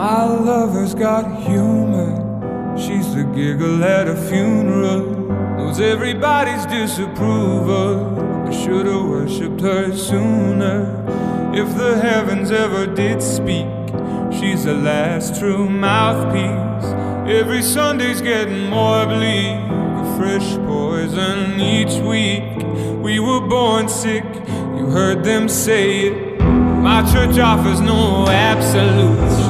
My lover's got humor. She's the giggle at a funeral. Knows everybody's disapproval. I should've worshipped her sooner. If the heavens ever did speak, she's the last true mouthpiece. Every Sunday's getting more bleak. A fresh poison each week. We were born sick, you heard them say it. My church offers no absolutes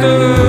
sister